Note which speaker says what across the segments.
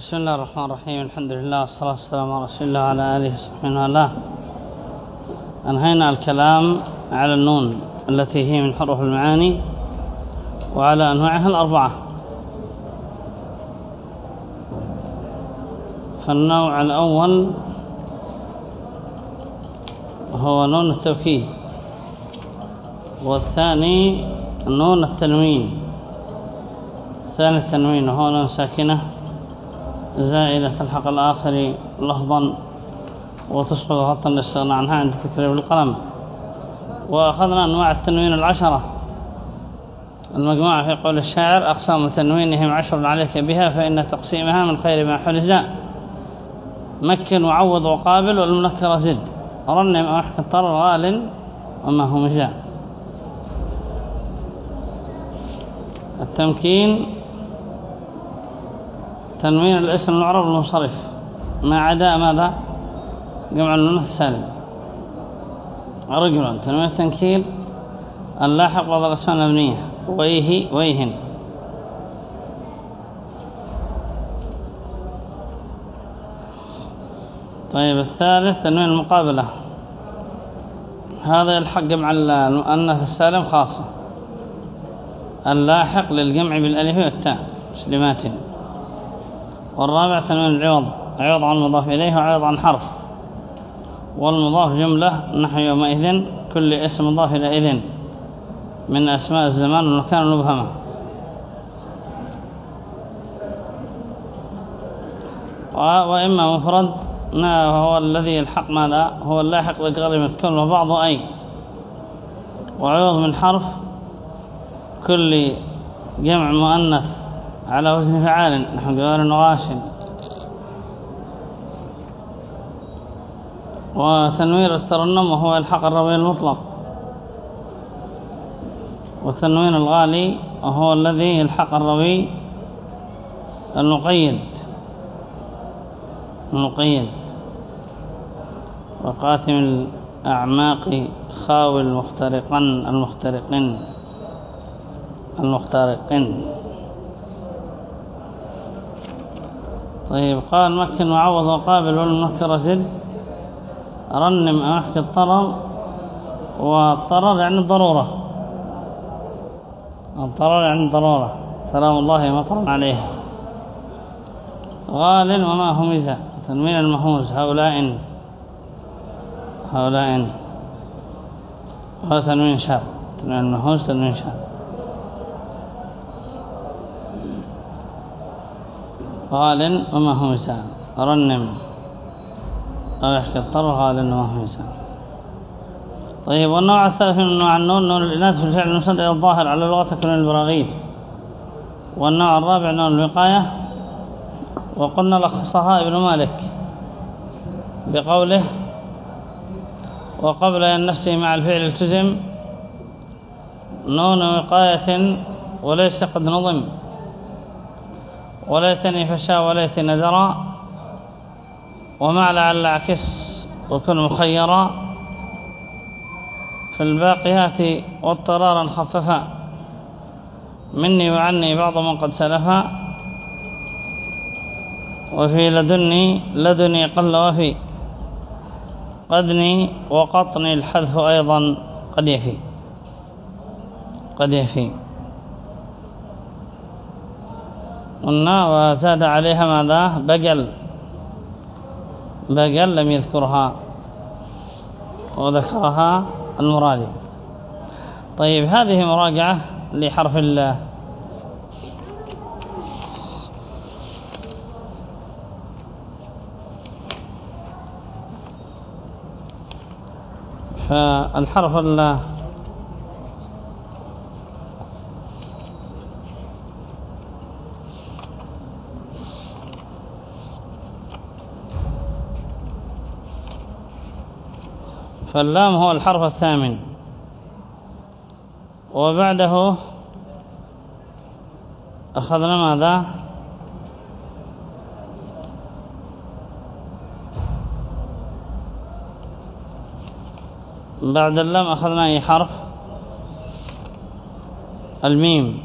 Speaker 1: بسم الله الرحمن الرحيم الحمد لله والصلاة والسلام على رسول الله وعلى آله وصحبه الله أنهينا الكلام على النون التي هي من حروف المعاني وعلى أنواعها الأربعة فالنوع الأول هو نون التوكيد والثاني نون التنوين الثاني التنوين وهو نون ساكنة زائدة تلحق الآخر لفظا وتسقط غطا لاستغنى عنها عند تكرير القلم. وأخذنا أنواع التنوين العشرة. المجموعة في قول الشاعر أقسام تنوينهم عشر عليك بها فإن تقسيمها من خير ما حلز مكن وعوض وقابل والمنكر زد. رنم أو احكي طر غال وما هو مزاء التمكين تنوين الاسم المعرب المنصرف ما عدا ماذا؟ جمع النون السالم. رجل تنوين التنكيل اللاحق وضع الاسماء المبنية. ويه ويهن. طيب الثالث تنوين المقابلة. هذا يلحق جمع المؤنث السالم خاصة. اللاحق للجمع بالألف والتاء مسلمات. والرابع تنوين العوض عوض عن مضاف إليه وعوض عن حرف. والمضاف جملة نحو يومئذ كل اسم مضاف إلى إذن. من أسماء الزمان والمكان المبهمة. وإما مفرد ما هو الذي يلحق ماذا؟ هو اللاحق لقال مذكور وبعض أي. وعوض من حرف كل جمع مؤنث. على وزن فعال. نحن قوار وغاش وتنوير الترنم وهو الحق الربيع المطلق. وتنوين الغالي وهو الذي يلحق الروي المقيد. المقيد. وقاتم الأعماق خاوي المخترقن المخترقن. المخترقن. طيب قال مكن وعوض وقابل والمنكر زد. رنم احكي الطرر والطرر يعني الضرورة. الضرر يعني الضرورة. سلام الله مطر عليها. غال وما همز. تنوين المهوز هؤلاء هؤلاء هو تنوين شر. تنوين المهوز تنوين شر. غال وما هو إنسان رنم. أو يحكي الطر هو إنسان طيب والنوع الثالث من نوع النون نون الإناث في الفعل المسند الظاهر على لغة كلمة البراغيث. والنوع الرابع نون الوقاية. وقلنا لخصها ابن مالك بقوله وقبل أن نفسه مع الفعل التزم نون وقاية وليس قد نظم. وليتني فشا وليتني درى وما لعل عكس وكن مخيرا في الباقيات واضطرارا خففا مني وعني بعض من قد سلفا وفي لدني لدني قل وفي قدني وقطني الحذف أيضا قد يفي قد يفي قلنا وزاد عليها ماذا؟ بقل. بقل لم يذكرها. وذكرها المرادي. طيب هذه مراجعة لحرف الله فالحرف الله فاللام هو الحرف الثامن. وبعده أخذنا ماذا؟ بعد اللام أخذنا أي حرف؟ الميم.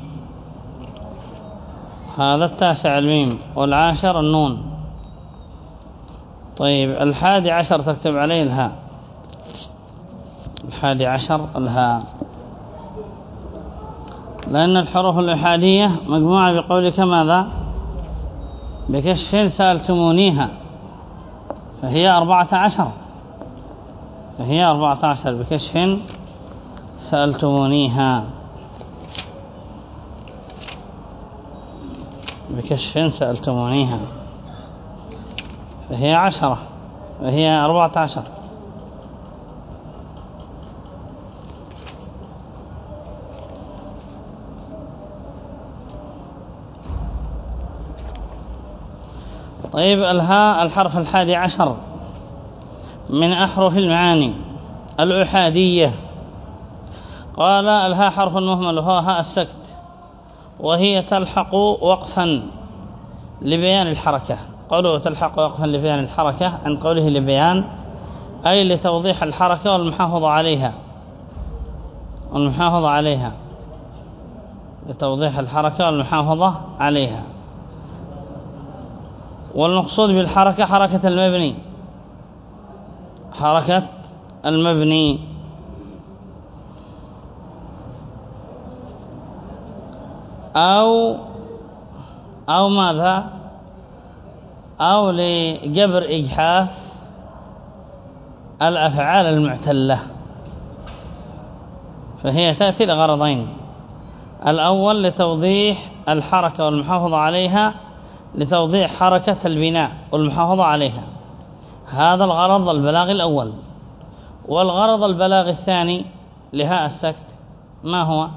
Speaker 1: هذا التاسع الميم والعاشر النون. طيب الحادي عشر تكتب عليه الهاء. الحادي عشر الهاء. لأن الحروف الإحادية مجموعة بقولك ماذا بكشف سألتمونيها. فهي أربعة عشر. فهي أربعة عشر بكشف سألتمونيها. بكشف سألتمونيها. فهي عشرة. وهي أربعة عشر. طيب الهاء الحرف الحادي عشر من أحرف المعاني الأحادية. قال الهاء حرف مهمل وهو هاء السكت. وهي تلحق وقفا لبيان الحركة. قوله تلحق وقفا لبيان الحركة عن قوله لبيان أي لتوضيح الحركة والمحافظة عليها. والمحافظة عليها. لتوضيح الحركة والمحافظة عليها. والمقصود بالحركة حركة المبني. حركة المبني. أو أو ماذا؟ أو لجبر إجحاف الأفعال المعتلة. فهي تأتي لغرضين. الأول لتوضيح الحركة والمحافظة عليها لتوضيح حركة البناء والمحافظة عليها. هذا الغرض البلاغ الأول. والغرض البلاغ الثاني لهاء السكت ما هو؟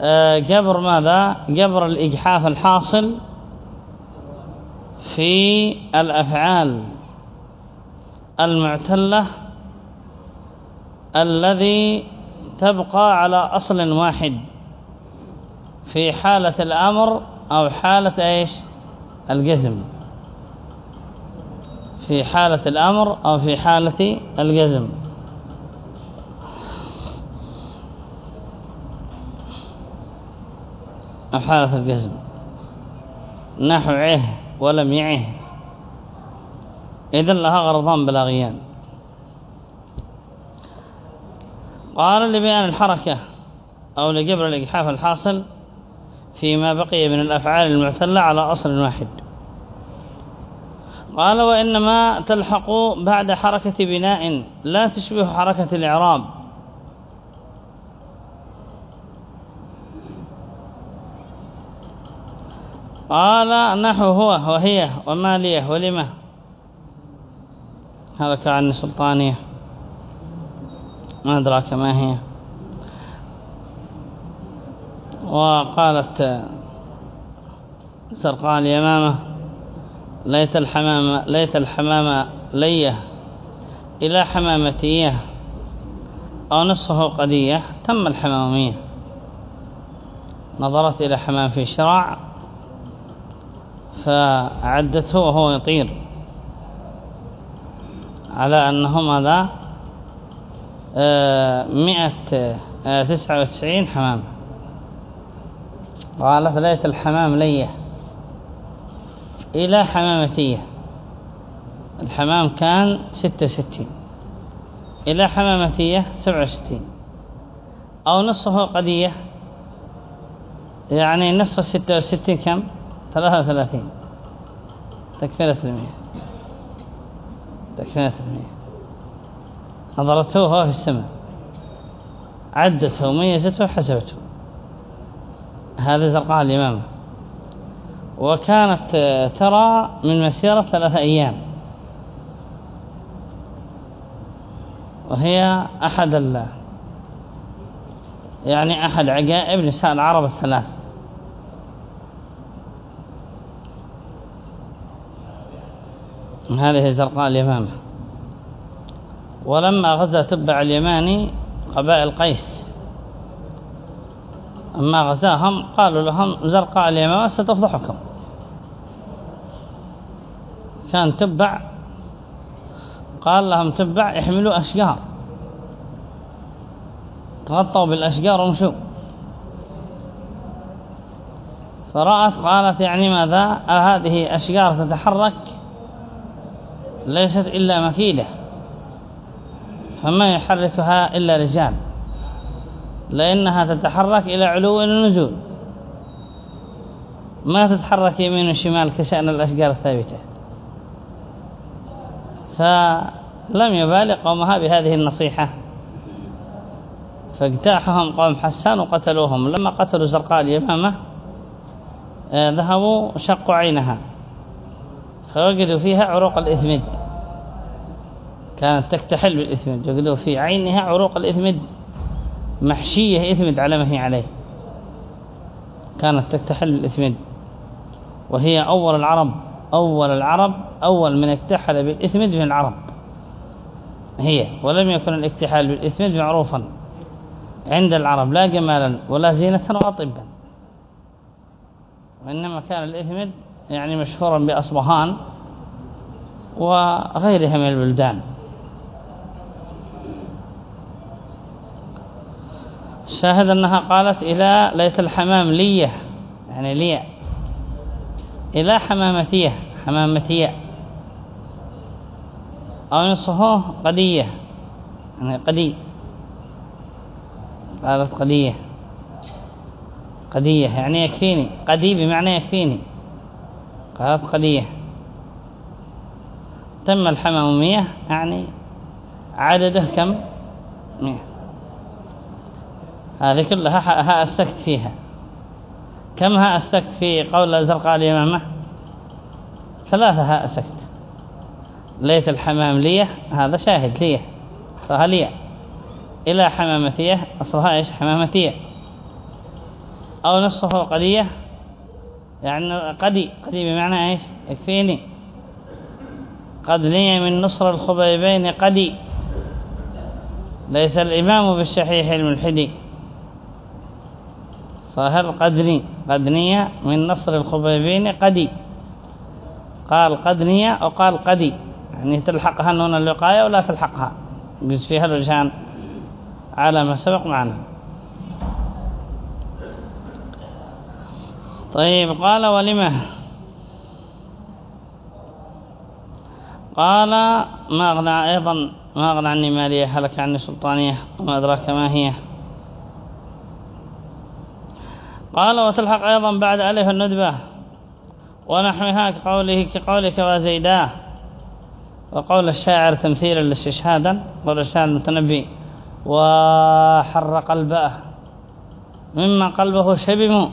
Speaker 1: آه، جبر ماذا؟ جبر الإجحاف الحاصل في الأفعال المعتلة الذي تبقى على أصل واحد. في حالة الأمر أو حالة إيش؟ الجزم. في حالة الأمر أو في حالة الجزم. أو حالة الجزم. نحو عه ولم يعه. إذن لها غرضان بلاغيان. قال لبيان الحركة أو لجبر الإجحاف الحاصل فيما بقي من الأفعال المعتلة على أصل واحد. قال وإنما تلحق بعد حركة بناء لا تشبه حركة الإعراب. قال نحو هو وهي ومالية ولمه هذا كأن سلطانية ما أدراك ما هي. وقالت سرقان اليمامة ليت الحمام ليت الحمام ليه إلى حمامتيه أو نصه قدية تم الحمامية نظرت إلى حمام في شراع فعدته وهو يطير على أنه ماذا آه، مئة آه، تسعة وتسعين حمام. قالت ليت الحمام ليه إلى حمامتية الحمام كان ستة وستين. إلى حمامتية سبعة وستين. أو نصفه قدية يعني نصف الستة وستين كم؟ ثلاثة وثلاثين. تكفيلة المية تكفيلة المية نظرته في السماء. عدته وميزته وحسبته هذا زرقاء الإمامة. وكانت ترى من مسيرة ثلاثة أيام. وهي أحد الله يعني أحد عجائب نساء العرب الثلاث. هذه زرقاء اليمامة ولما غزا تبع اليماني قبائل قيس. أما غزاهم قالوا لهم زرقاء اليمامة ستفضحكم. كان تبع قال لهم تبع احملوا أشجار. تغطوا بالأشجار ومشوا فرأت قالت يعني ماذا؟ هذه أشجار تتحرك؟ ليست إلا مكيدة. فما يحركها إلا رجال. لأنها تتحرك إلى علو ونزول ما تتحرك يمين وشمال كشأن الأشجار الثابتة. فلم يبالغ قومها بهذه النصيحة. فاجتاحهم قوم حسان وقتلوهم. لما قتلوا زرقاء اليمامة آه، ذهبوا شقوا عينها. فوجدوا فيها عروق الإثمد كانت تكتحل بالإثمد وجدوا في عينها عروق الإثمد محشية إثمد على ما هي عليه. كانت تكتحل بالإثمد وهي أول العرب أول العرب أول من اكتحل بالإثمد من العرب. هي ولم يكن الاكتحال بالإثمد معروفا عند العرب لا جمالا ولا زينة ولا طبا. وإنما كان الإثمد يعني مشهورا بأصبهان وغيرها من البلدان. شاهد أنها قالت إلى ليت الحمام لية يعني لية. إلى حمامتية حمامتية. أو نصفه قدية يعني قدي. قالت قدية. قدية يعني يكفيني. قدي بمعنى يكفيني. قالت قدية. تم الحمام مية يعني عدده كم؟ مية. هذه كلها هاء السكت فيها. كم هاء السكت في قول الزرقاء اليمامة؟ ثلاثة هاء سكت ليت الحمام لية هذا شاهد لية أصلها لية. إلى حمامتية أصلها إيش؟ حمامتية. أو نصفه قدية يعني قدي قدي بمعنى إيش؟ يكفيني. قد لي من نصر الخبيبين قدي. ليس الإمام بالشحيح الملحدي. صاهر قدني قدنية من نصر الخبيبين قدي. قال قدنية أو قال قدي. يعني تلحقها نون اللقاية ولا تلحقها؟ يجوز فيها الوجهان على ما سبق معنا. طيب قال ولما قال ما أغنى أيضا ما أغنى عني مالية هلك عني سلطانية وما أدراك ما هي؟ قال وتلحق أيضا بعد ألف الندبة ونحوها كقوله كقولك وزيداه وقول الشاعر تمثيلا لاستشهادا قول الشاعر المتنبي وحر قلبه مما قلبه شبم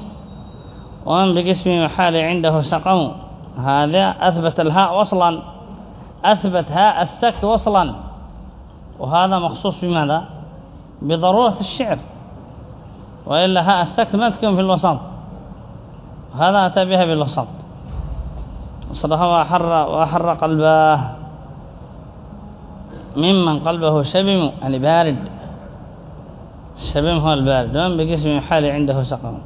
Speaker 1: ومن بقسم محال عنده سقم هذا أثبت الهاء وصلا أثبت هاء السكت وصلا وهذا مخصوص بماذا؟ بضرورة الشعر وإلا ما تكون في الوسط. هذا أتى بها بالوسط. صدق وأحر, وأحر قلبه ممن قلبه شبم يعني بارد. الشبم هو البارد. ومن بقسم حال عنده سقم.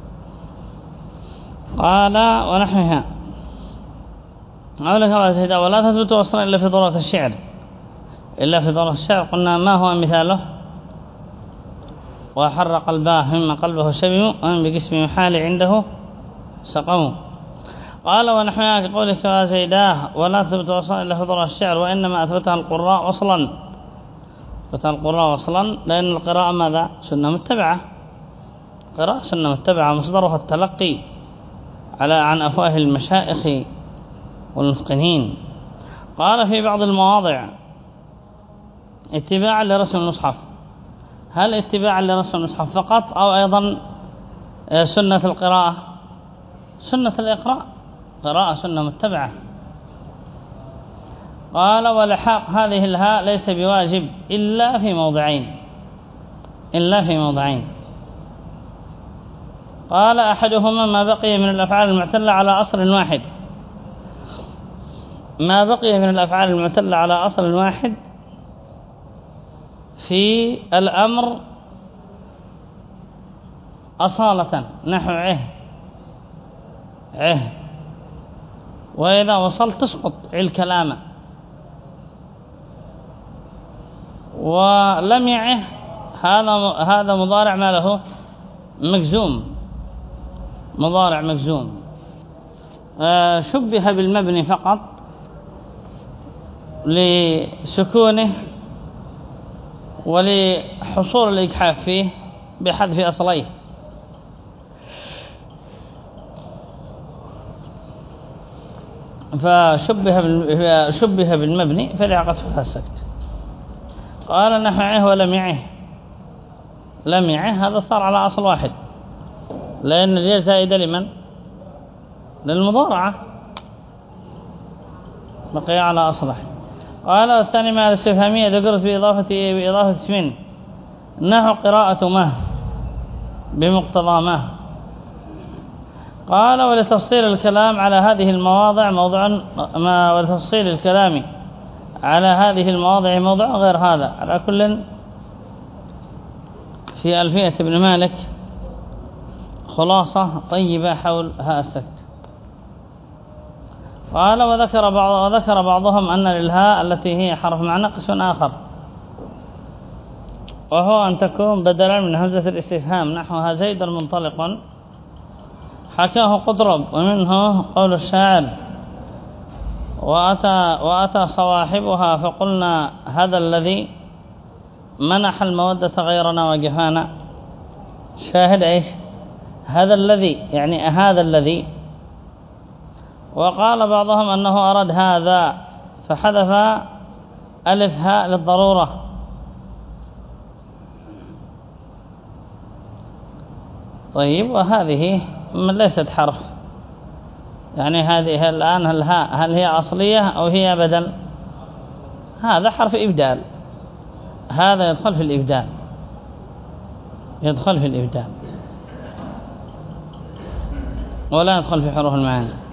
Speaker 1: قال ونحوها. سيدا ولا تثبت أصلا إلا في ضرورة الشعر. إلا في ضرورة الشعر. قلنا ما هو مثاله؟ وحر قلباه مما قلبه شبم ومن بقسم حال عنده سقم. قال ونحوها كقولك وزيداه ولا تثبت أصلا إلا في ضرورة الشعر وإنما أثبتها القراء أصلا أثبتها القراء أصلا لأن القراءة ماذا؟ سنة متبعة. قراءة سنة متبعة مصدرها التلقي على عن أفواه المشائخ والمتقنين. قال في بعض المواضع اتباعا لرسم المصحف. هل اتباعا لرسم المصحف فقط أو أيضا آه، سنة القراءة؟ سنة الإقراء. قراءة سنة متبعة. قال ولحاق هذه الهاء ليس بواجب إلا في موضعين. إلا في موضعين. قال أحدهما ما بقي من الأفعال المعتلة على أصل واحد. ما بقي من الأفعال المعتلة على أصل واحد؟ في الأمر أصالة نحو عه عه وإذا وصلت تسقط الكلام. ولم يعه هذا هذا مضارع ما له؟ مجزوم. مضارع مجزوم. آه، شبه بالمبني فقط لسكونه ولحصول الإجحاف فيه بحذف أصليه. فشبه شبه بالمبني فلعقته السكت. قال نحعه لم يعه هذا صار على أصل واحد. لأن الياء زائدة لمن؟ للمضارعة. بقي على أصله. قال والثاني ما الاستفهامية ذكرت بإضافة بإضافة اسم نحو قراءة ما بمقتضى ما قال ولتفصيل الكلام على هذه المواضع موضع ما ولتفصيل الكلام على هذه المواضع موضع غير هذا. على كل في ألفية ابن مالك خلاصة طيبة حول ها السكت. قال وذكر بعض وذكر بعضهم أن للهاء التي هي حرف معنى قسم آخر. وهو أن تكون بدلا من همزة الاستفهام. نحوها زيد منطلق. حكاه قطرب ومنه قول الشاعر وأتى, وأتى صواحبها فقلنا هذا الذي منح المودة غيرنا وجفانا. شاهد إيش؟ هذا الذي يعني هذا الذي وقال بعضهم أنه أراد هذا فحذف ألف هاء للضرورة. طيب وهذه ليست حرف. يعني هذه الآن الهاء هل هي أصلية أو هي بدل؟ هذا حرف إبدال. هذا يدخل في الإبدال. يدخل في الإبدال. ولا يدخل في حروف المعاني.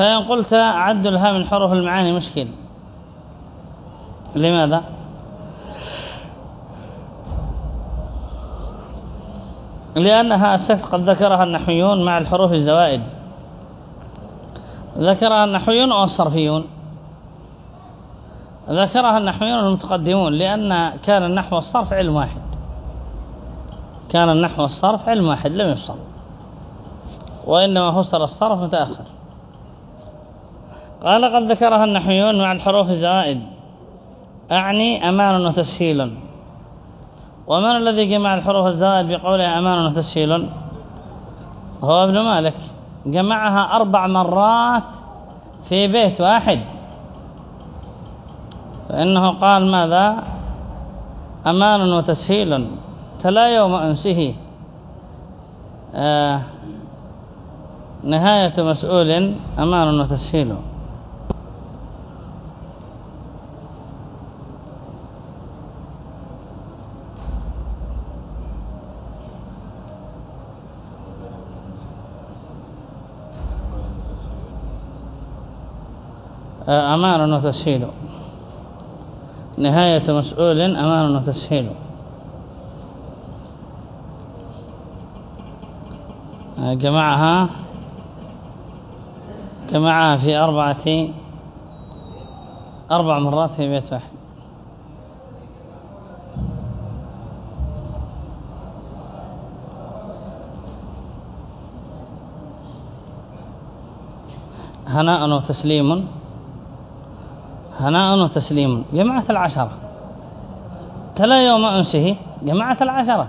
Speaker 1: فإن قلت عد الها من حروف المعاني مشكل. لماذا؟ لأنها السكت قد ذكرها النحويون مع الحروف الزوائد. ذكرها النحويون أو الصرفيون. ذكرها النحويون المتقدمون لأن كان النحو والصرف علم واحد. كان النحو والصرف علم واحد لم يفصل. وإنما فصل الصرف متأخر. قال قد ذكرها النحويون مع الحروف الزائد أعني أمان وتسهيل. ومن الذي جمع الحروف الزائد بقوله أمان وتسهيل؟ هو ابن مالك. جمعها أربع مرات في بيت واحد. فإنه قال ماذا؟ أمان وتسهيل. تلا يوم أمسه. آه نهاية مسؤول أمان وتسهيل. أمان وتسهيل. نهاية مسؤول أمان وتسهيل. جمعها جمعها في أربعة أربع مرات في بيت واحد. هناء وتسليم. هناء وتسليم. جماعة العشرة. تلا يوم أنسه جماعة العشرة.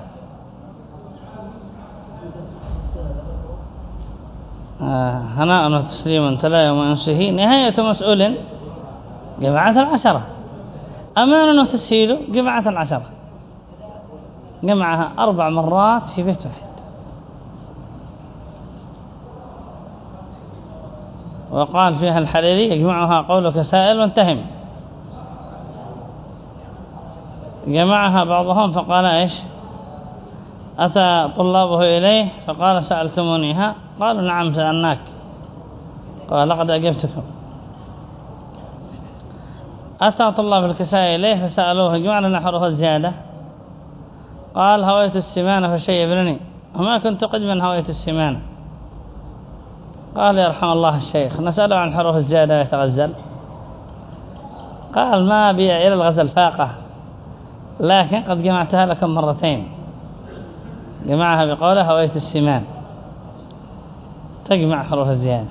Speaker 1: آه، هناء وتسليم تلا يوم أنسه نهاية مسؤول جماعة العشرة. أمان وتسهيل جماعة العشرة. جمعها أربع مرات في بيت واحد وقال فيها الحريري يجمعها قولك سائل وانتهم. جمعها بعضهم فقال إيش؟ أتى طلابه إليه فقال سألتمونيها؟ قالوا نعم سألناك. قال لقد أجبتكم. أتى طلاب الكساء إليه فسألوه جمعنا لنا حروف الزيادة؟ قال هويت السمانة فشيء ابنني وما كنت قدما هويت السمانة قال يرحم الله الشيخ نسأله عن حروف الزيادة يتغزل قال ما بيع إلى الغزل فاقة لكن قد جمعتها لكم مرتين. جمعها بقولة هويت السمان تجمع حروف الزيادة.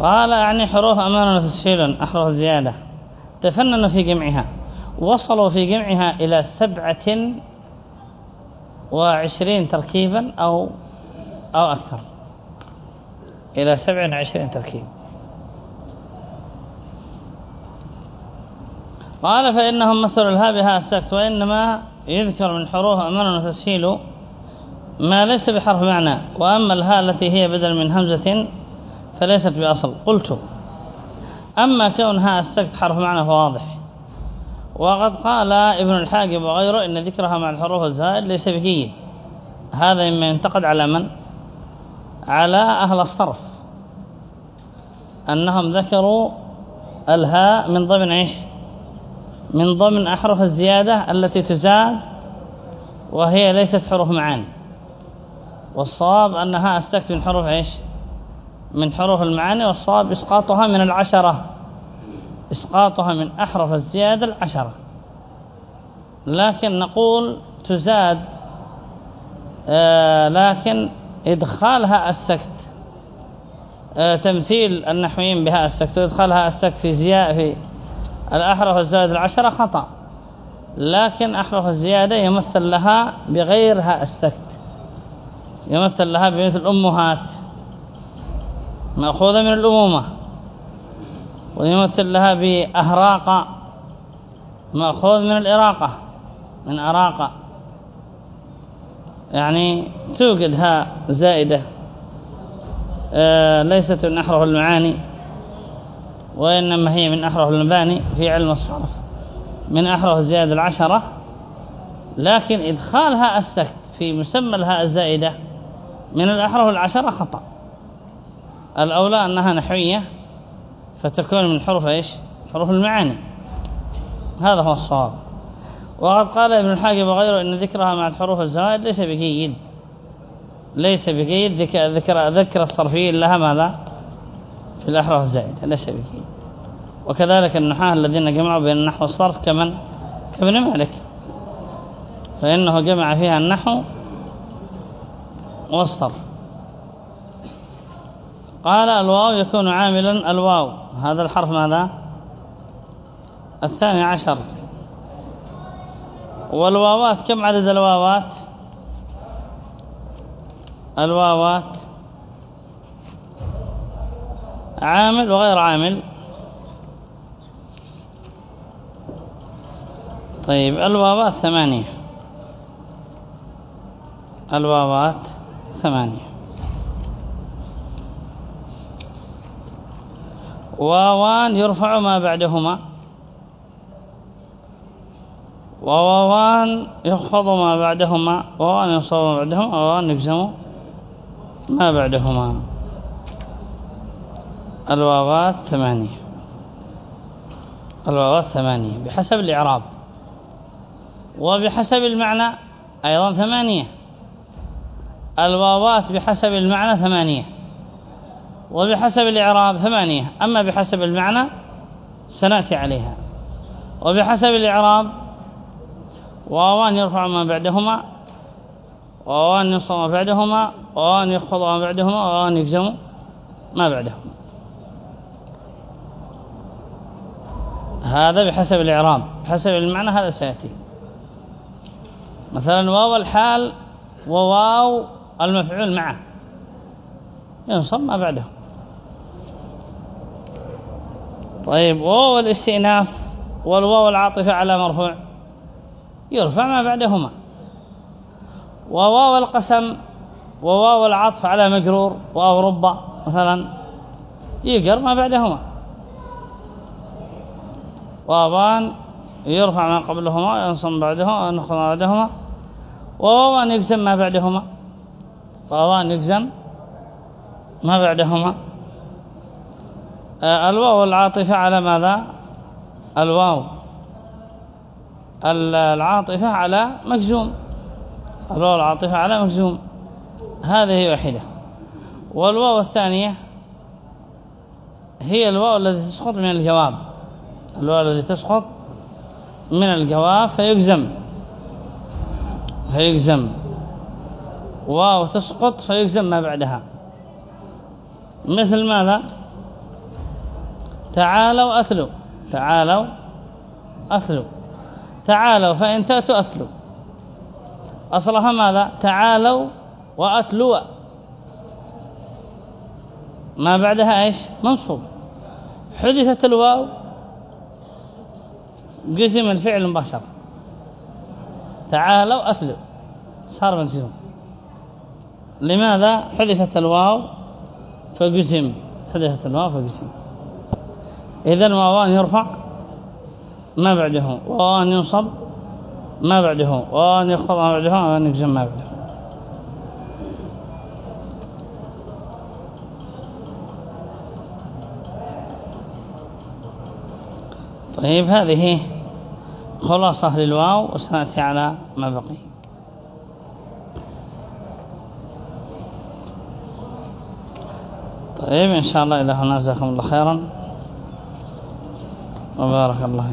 Speaker 1: قال يعني حروف أمان وتسهيل أحرف الزيادة. تفننوا في جمعها. وصلوا في جمعها إلى سبعة وعشرين تركيبا أو أو أكثر. إلى سبع وعشرين تركيب. قال فإنهم مثلوا الهاء بها السكت وإنما يذكر من حروف أمر وتسهيل ما ليس بحرف معنى. وأما الهاء التي هي بدل من همزة فليست بأصل. قلت أما كون هاء السكت حرف معنى فواضح. وقد قال ابن الحاجب وغيره إن ذكرها مع الحروف الزائد ليس بجيد هذا مما ينتقد على من؟ على أهل الصرف. أنهم ذكروا الهاء من ضمن إيش؟ من ضمن أحرف الزيادة التي تزاد وهي ليست حروف معاني. والصواب أنها أستكت من حروف إيش؟ من حروف المعاني والصواب إسقاطها من العشرة. إسقاطها من أحرف الزيادة العشرة. لكن نقول تزاد آه لكن إدخالها السكت. آه تمثيل النحويين بها السكت وإدخالها السكت في في الأحرف الزائد العشرة خطأ. لكن أحرف الزيادة يمثل لها بغيرها السكت. يمثل لها بمثل أمهات مأخوذة من الأمومة. ويمثل لها بأهراق مأخوذ من الإراقة من أراقة يعني توجد ها زائدة آه ليست من أحرف المعاني وإنما هي من أحرف المباني في علم الصرف من أحرف الزيادة العشرة. لكن إدخالها السكت في مسمى الهاء الزائدة من الأحرف العشرة خطأ. الأولى أنها نحوية فتكون من حروف إيش؟ حروف المعاني. هذا هو الصواب. وقد قال ابن الحاجب وغيره إن ذكرها مع الحروف الزوائد ليس بجيد. ليس بجيد. ذكر, ذكر, ذكر الصرفيين لها ماذا؟ في الأحرف الزائدة. ليس بجيد. وكذلك النحاة الذين جمعوا بين النحو والصرف كمن؟ كابن مالك. فإنه جمع فيها النحو والصرف. قال الواو يكون عاملا الواو. هذا الحرف ماذا؟ الثاني عشر. والواوات كم عدد الواوات؟ الواوات. عامل وغير عامل. طيب الواوات ثمانية. الواوات ثمانية. واوان يرفع ما بعدهما. وواوان يخفض ما بعدهما. وواوان ينصب ما بعدهما. وواوان يجزم ما بعدهما. الواوات ثمانية. الواوات ثمانية. بحسب الإعراب. وبحسب المعنى أيضا ثمانية. الواوات بحسب المعنى ثمانية. وبحسب الإعراب ثمانية أما بحسب المعنى سنأتي عليها. وبحسب الإعراب واوان يرفع ما بعدهما واوان ينصب ما بعدهما واوان يخفض ما بعدهما واوان يجزم ما بعدهما. هذا بحسب الإعراب بحسب المعنى هذا سيأتي. مثلا واو الحال وواو المفعول معه ينصب ما بعده. طيب واو الاستئناف والواو العاطفة على مرفوع. يرفع ما بعدهما. وواو القسم وواو العطف على مجرور واو ربا مثلا. يقر ما بعدهما. واوان يرفع ما قبلهما وينصب بعدهما وينخض ما بعدهما. وواوان يجزم ما بعدهما. واوان يجزم ما بعدهما. الواو العاطفة على ماذا؟ الواو. العاطفة على مجزوم. الواو العاطفة على مجزوم. هذه واحدة والواو الثانية هي الواو التي تسقط من الجواب. الواو التي تسقط من الجواب فيجزم. فيجزم. واو تسقط فيجزم ما بعدها. مثل ماذا؟ تعالوا أثلوا تعالوا أثلوا تعالوا فإن تأتوا أثلوا أصلها ماذا؟ تعالوا وأتلوا. ما بعدها إيش؟ منصوب. حدثت الواو. قسم الفعل مباشرة تعالوا أتلوا صار منسوب لماذا حذفت الواو؟ فقسم. حذفت الواو فقسم. إذن واوان يرفع ما بعده. وأن ينصب ما بعده. وأن يخفض ما بعده. وأن يجزم ما بعده. طيب هذه خلاصة للواو وسنأتي على ما بقي. طيب إن شاء الله إلى هنا جزاكم الله خيرا. baarak allah